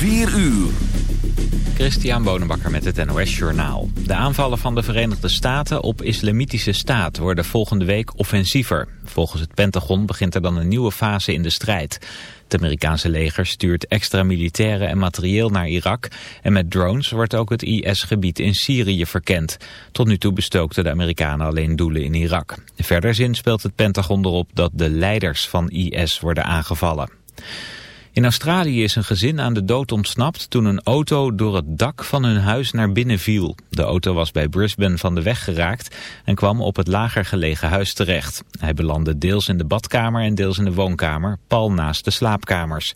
4 uur. Christian Bonenbakker met het NOS Journaal. De aanvallen van de Verenigde Staten op islamitische staat worden volgende week offensiever. Volgens het Pentagon begint er dan een nieuwe fase in de strijd. Het Amerikaanse leger stuurt extra militairen en materieel naar Irak... en met drones wordt ook het IS-gebied in Syrië verkend. Tot nu toe bestookten de Amerikanen alleen doelen in Irak. Verder zin speelt het Pentagon erop dat de leiders van IS worden aangevallen. In Australië is een gezin aan de dood ontsnapt toen een auto door het dak van hun huis naar binnen viel. De auto was bij Brisbane van de weg geraakt en kwam op het lager gelegen huis terecht. Hij belandde deels in de badkamer en deels in de woonkamer, pal naast de slaapkamers.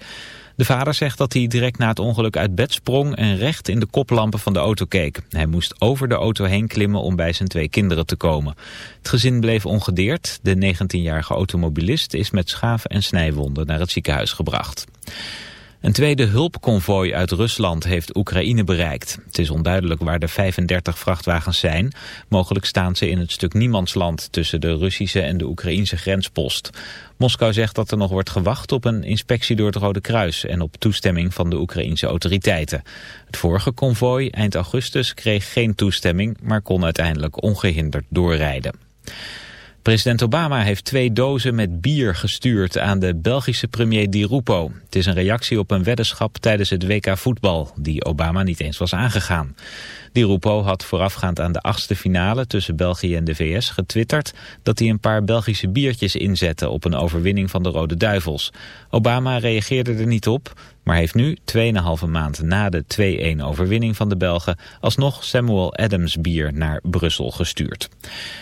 De vader zegt dat hij direct na het ongeluk uit bed sprong en recht in de koplampen van de auto keek. Hij moest over de auto heen klimmen om bij zijn twee kinderen te komen. Het gezin bleef ongedeerd. De 19-jarige automobilist is met schaven en snijwonden naar het ziekenhuis gebracht. Een tweede hulpconvooi uit Rusland heeft Oekraïne bereikt. Het is onduidelijk waar de 35 vrachtwagens zijn. Mogelijk staan ze in het stuk niemandsland tussen de Russische en de Oekraïnse grenspost. Moskou zegt dat er nog wordt gewacht op een inspectie door het Rode Kruis en op toestemming van de Oekraïnse autoriteiten. Het vorige konvooi eind augustus kreeg geen toestemming, maar kon uiteindelijk ongehinderd doorrijden. President Obama heeft twee dozen met bier gestuurd aan de Belgische premier Di Rupo. Het is een reactie op een weddenschap tijdens het WK voetbal, die Obama niet eens was aangegaan. Di Rupo had voorafgaand aan de achtste finale tussen België en de VS getwitterd dat hij een paar Belgische biertjes inzette op een overwinning van de Rode Duivels. Obama reageerde er niet op, maar heeft nu 2,5 maand na de 2-1 overwinning van de Belgen alsnog Samuel Adams bier naar Brussel gestuurd.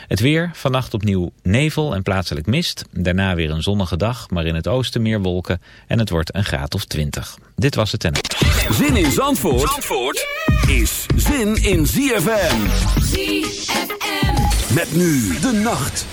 Het weer, vannacht opnieuw nevel en plaatselijk mist. Daarna weer een zonnige dag, maar in het oosten meer wolken en het wordt een graad of 20. Dit was het en... Zin in Zandvoort, Zandvoort is zin in ZFM. ZFM. Met nu de nacht.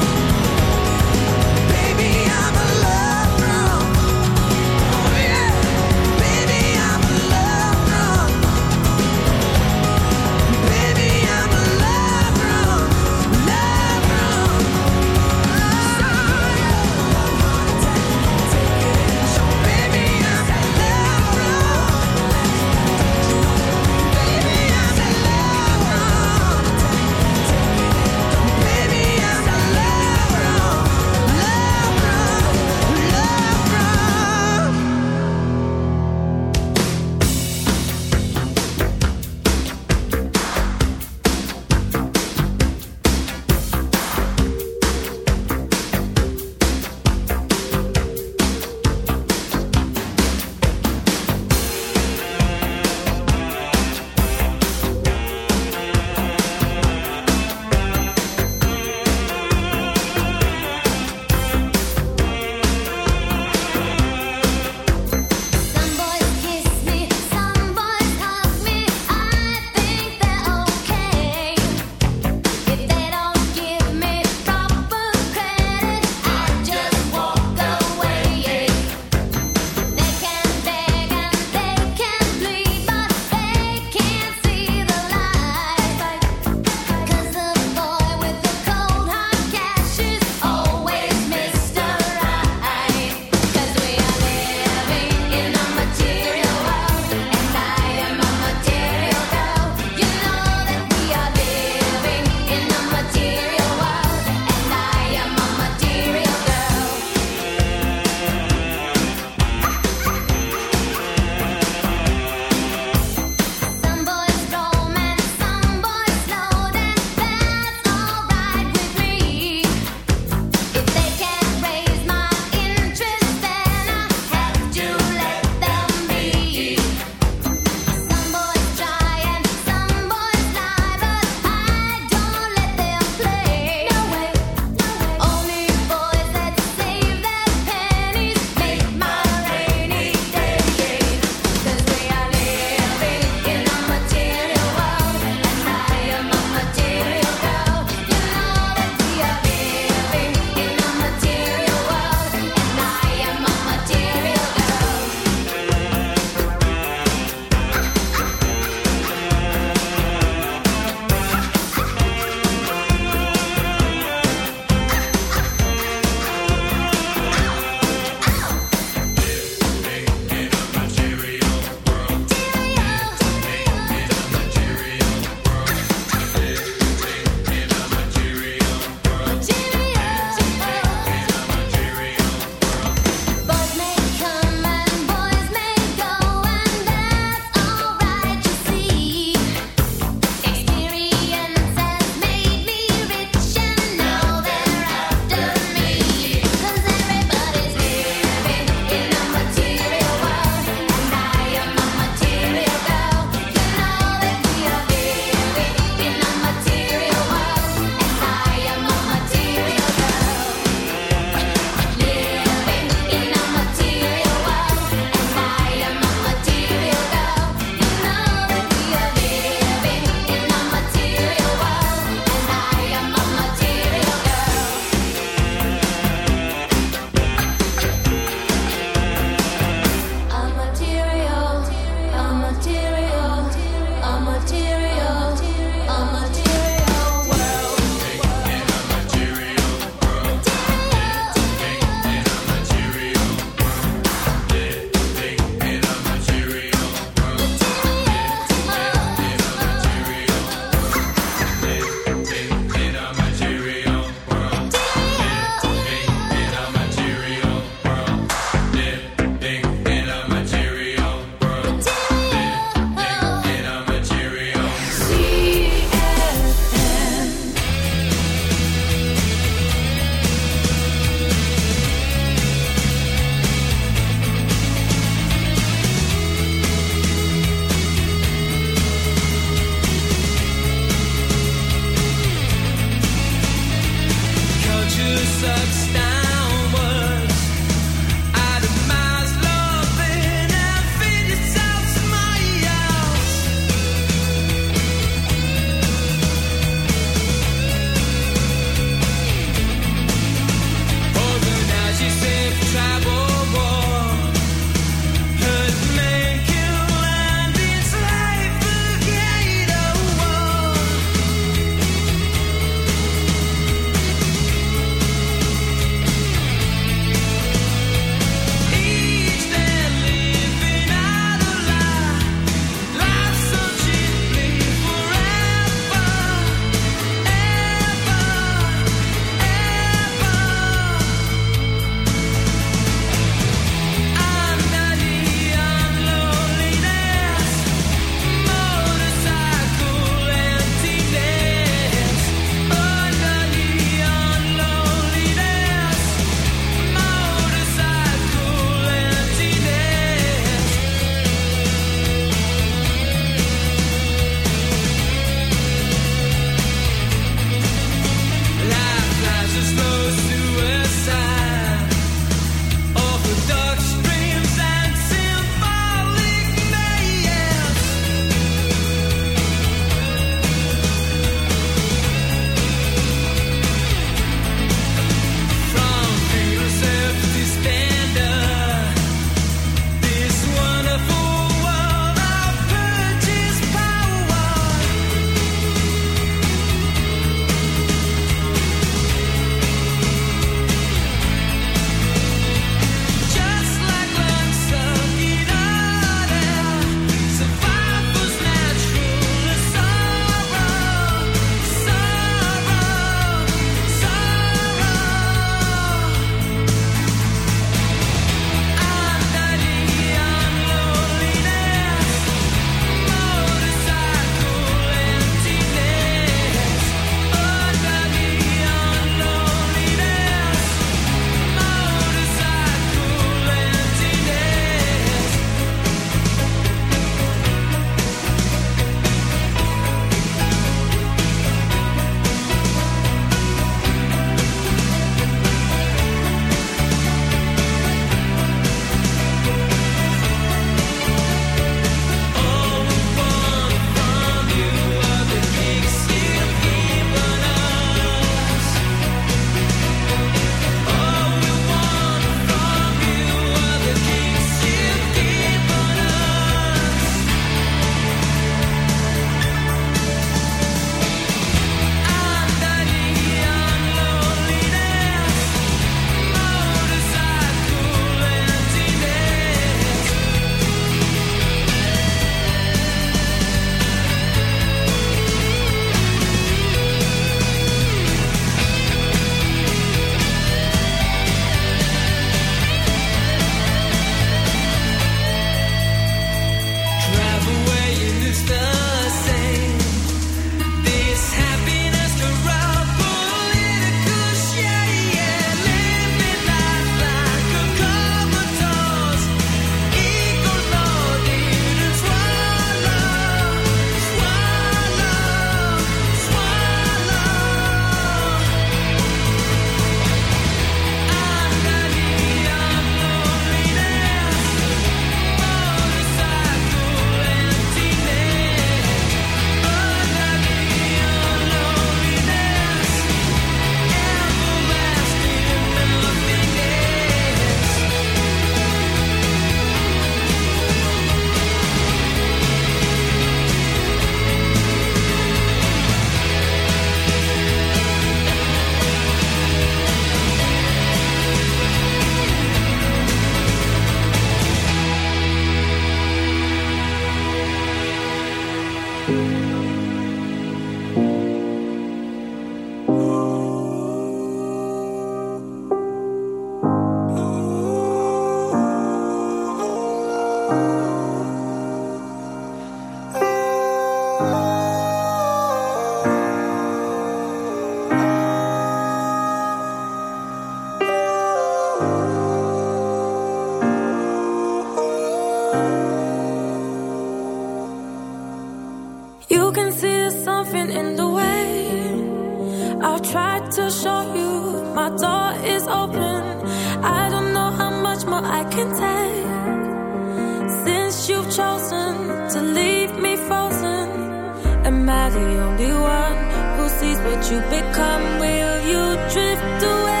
you become? Will you drift away?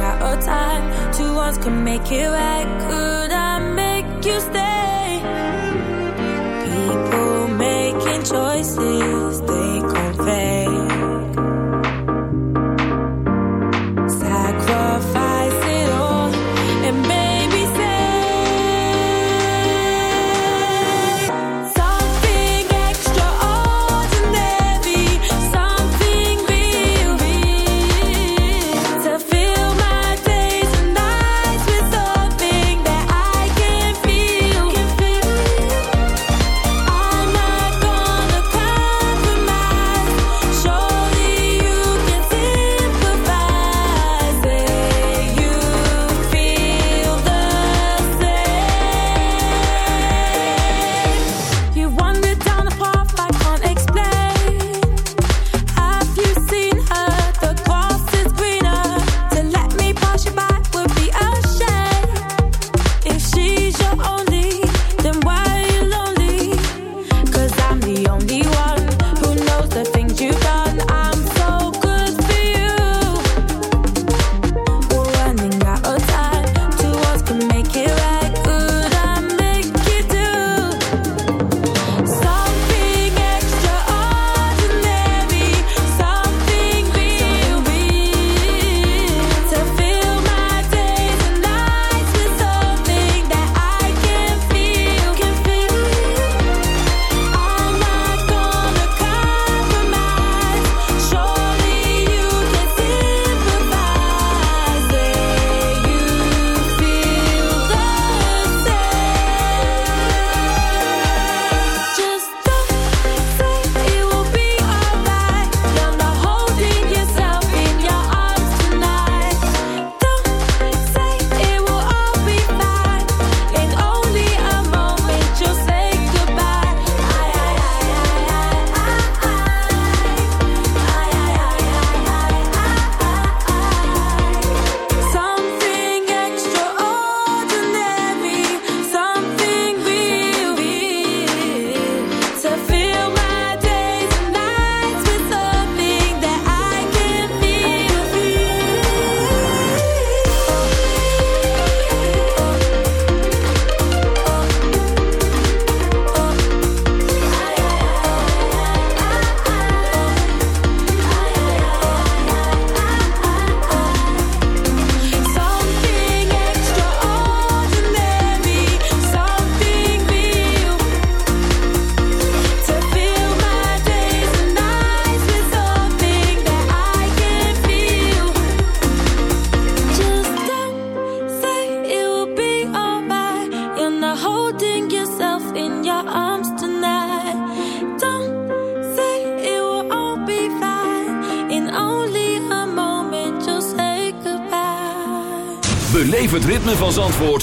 Out of time. Can make it right.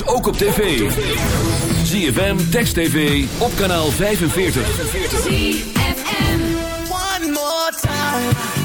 Ook op tv. ZFM, Text TV, op kanaal 45. ZFM. One more time.